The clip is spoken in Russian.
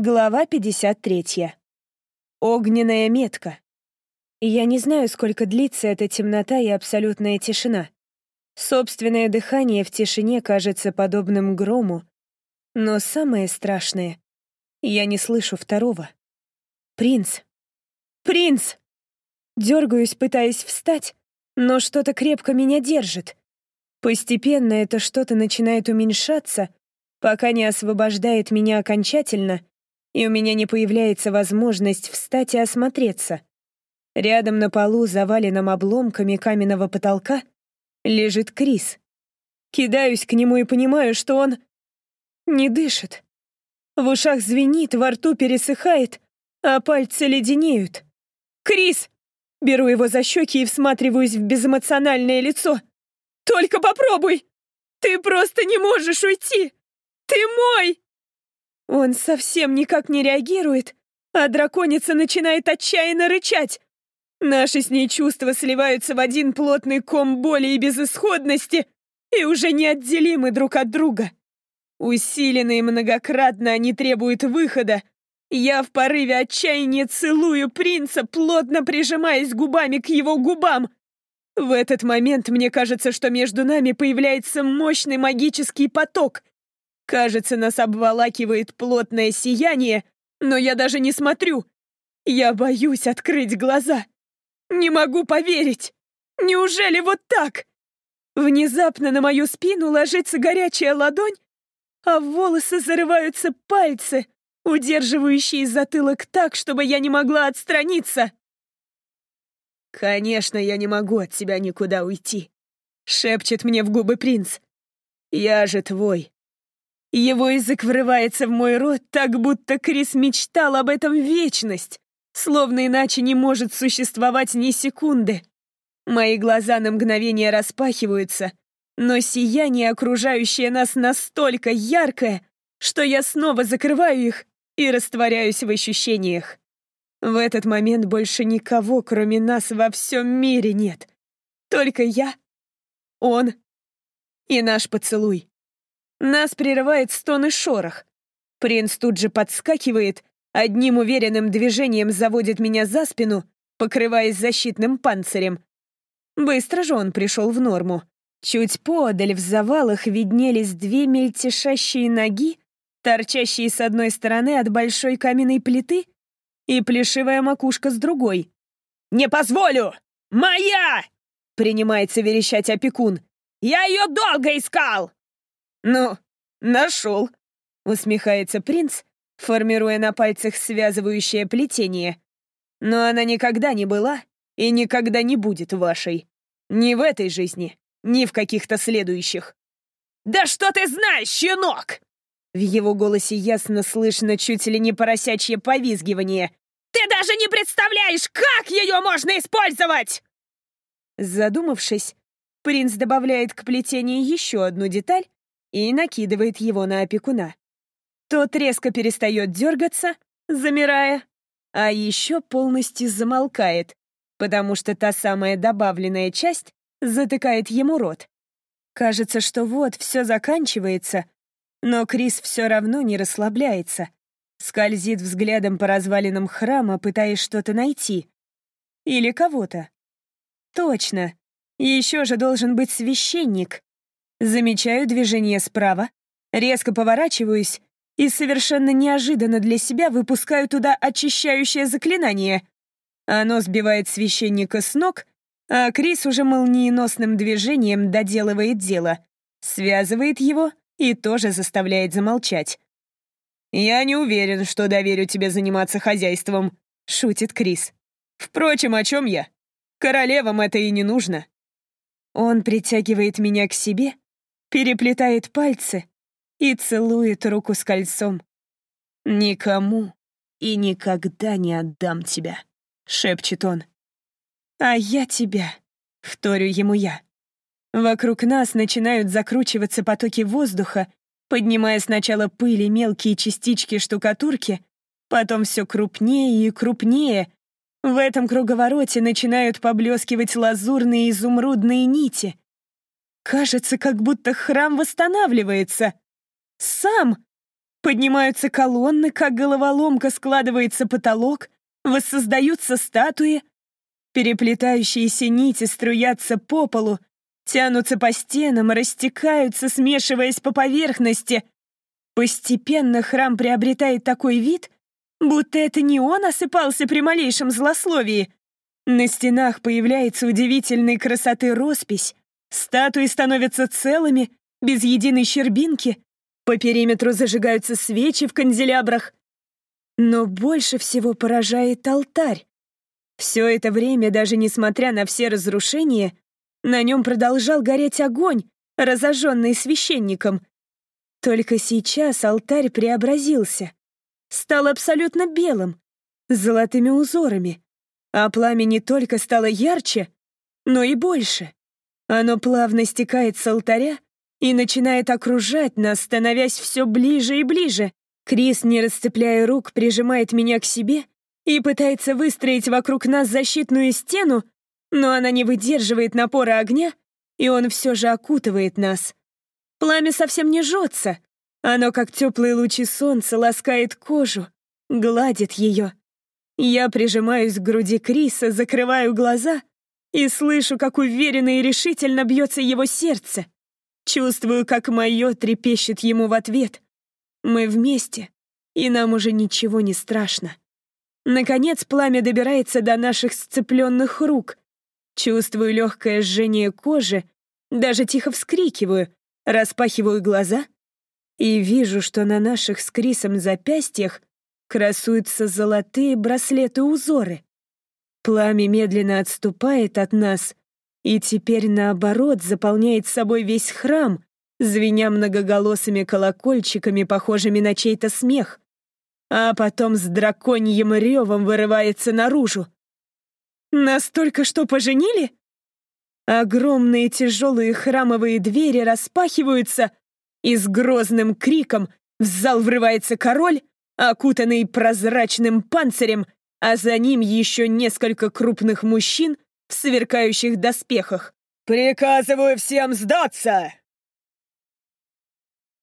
Глава 53. Огненная метка. Я не знаю, сколько длится эта темнота и абсолютная тишина. Собственное дыхание в тишине кажется подобным грому. Но самое страшное — я не слышу второго. Принц. Принц! Дергаюсь, пытаясь встать, но что-то крепко меня держит. Постепенно это что-то начинает уменьшаться, пока не освобождает меня окончательно, и у меня не появляется возможность встать и осмотреться. Рядом на полу, заваленном обломками каменного потолка, лежит Крис. Кидаюсь к нему и понимаю, что он не дышит. В ушах звенит, во рту пересыхает, а пальцы леденеют. «Крис!» Беру его за щеки и всматриваюсь в безэмоциональное лицо. «Только попробуй! Ты просто не можешь уйти! Ты мой!» Он совсем никак не реагирует, а драконица начинает отчаянно рычать. Наши с ней чувства сливаются в один плотный ком боли и безысходности и уже неотделимы друг от друга. Усиленные многократно они требуют выхода, я в порыве отчаяния целую принца, плотно прижимаясь губами к его губам. В этот момент мне кажется, что между нами появляется мощный магический поток. Кажется, нас обволакивает плотное сияние, но я даже не смотрю. Я боюсь открыть глаза. Не могу поверить. Неужели вот так? Внезапно на мою спину ложится горячая ладонь, а в волосы зарываются пальцы — удерживающий затылок так, чтобы я не могла отстраниться. «Конечно, я не могу от тебя никуда уйти», — шепчет мне в губы принц. «Я же твой». Его язык врывается в мой рот, так будто Крис мечтал об этом вечность, словно иначе не может существовать ни секунды. Мои глаза на мгновение распахиваются, но сияние, окружающее нас, настолько яркое, что я снова закрываю их и растворяюсь в ощущениях. В этот момент больше никого, кроме нас, во всем мире нет. Только я, он и наш поцелуй. Нас прерывает стон и шорох. Принц тут же подскакивает, одним уверенным движением заводит меня за спину, покрываясь защитным панцирем. Быстро же он пришел в норму. Чуть подаль в завалах виднелись две мельтешащие ноги, торчащие с одной стороны от большой каменной плиты и плешивая макушка с другой. «Не позволю! Моя!» — принимается верещать опекун. «Я ее долго искал!» «Ну, нашел!» — усмехается принц, формируя на пальцах связывающее плетение. «Но она никогда не была и никогда не будет вашей. Ни в этой жизни, ни в каких-то следующих». «Да что ты знаешь, щенок!» В его голосе ясно слышно чуть ли не поросячье повизгивание. «Ты даже не представляешь, как ее можно использовать!» Задумавшись, принц добавляет к плетению еще одну деталь и накидывает его на опекуна. Тот резко перестает дергаться, замирая, а еще полностью замолкает, потому что та самая добавленная часть затыкает ему рот. Кажется, что вот, все заканчивается — но Крис все равно не расслабляется. Скользит взглядом по развалинам храма, пытаясь что-то найти. Или кого-то. Точно. Еще же должен быть священник. Замечаю движение справа, резко поворачиваюсь и совершенно неожиданно для себя выпускаю туда очищающее заклинание. Оно сбивает священника с ног, а Крис уже молниеносным движением доделывает дело, связывает его и тоже заставляет замолчать. «Я не уверен, что доверю тебе заниматься хозяйством», — шутит Крис. «Впрочем, о чем я? Королевам это и не нужно». Он притягивает меня к себе, переплетает пальцы и целует руку с кольцом. «Никому и никогда не отдам тебя», — шепчет он. «А я тебя», — вторю ему я. Вокруг нас начинают закручиваться потоки воздуха, поднимая сначала пыль и мелкие частички штукатурки, потом все крупнее и крупнее. В этом круговороте начинают поблескивать лазурные изумрудные нити. Кажется, как будто храм восстанавливается. Сам! Поднимаются колонны, как головоломка складывается потолок, воссоздаются статуи. Переплетающиеся нити струятся по полу, тянутся по стенам, растекаются, смешиваясь по поверхности. Постепенно храм приобретает такой вид, будто это не он осыпался при малейшем злословии. На стенах появляется удивительной красоты роспись, статуи становятся целыми, без единой щербинки, по периметру зажигаются свечи в канделябрах. Но больше всего поражает алтарь. Все это время, даже несмотря на все разрушения, на нем продолжал гореть огонь, разожженный священником. Только сейчас алтарь преобразился. Стал абсолютно белым, с золотыми узорами. А пламя не только стало ярче, но и больше. Оно плавно стекает с алтаря и начинает окружать нас, становясь все ближе и ближе. Крис, не расцепляя рук, прижимает меня к себе и пытается выстроить вокруг нас защитную стену, но она не выдерживает напора огня, и он все же окутывает нас. Пламя совсем не жжется. Оно, как теплые лучи солнца, ласкает кожу, гладит ее. Я прижимаюсь к груди Криса, закрываю глаза и слышу, как уверенно и решительно бьется его сердце. Чувствую, как мое трепещет ему в ответ. Мы вместе, и нам уже ничего не страшно. Наконец пламя добирается до наших сцепленных рук. Чувствую легкое жжение кожи, даже тихо вскрикиваю, распахиваю глаза и вижу, что на наших с Крисом запястьях красуются золотые браслеты-узоры. Пламя медленно отступает от нас и теперь, наоборот, заполняет собой весь храм, звеня многоголосыми колокольчиками, похожими на чей-то смех а потом с драконьим ревом вырывается наружу. Настолько, что поженили? Огромные тяжелые храмовые двери распахиваются, и с грозным криком в зал врывается король, окутанный прозрачным панцирем, а за ним еще несколько крупных мужчин в сверкающих доспехах. «Приказываю всем сдаться!